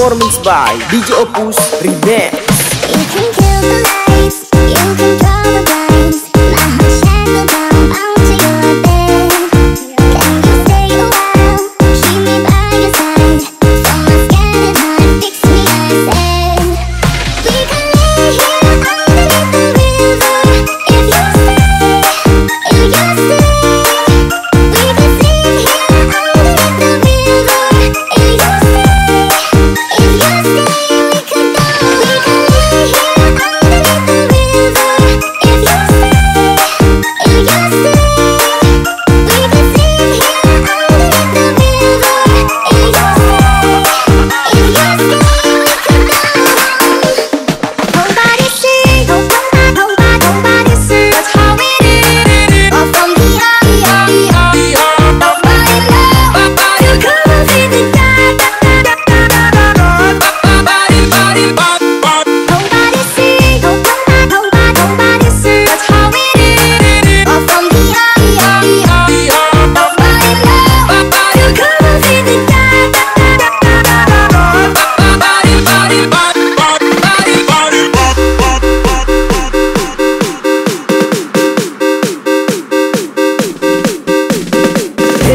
performance by DJ Opus Remix. You can kill the lights, you can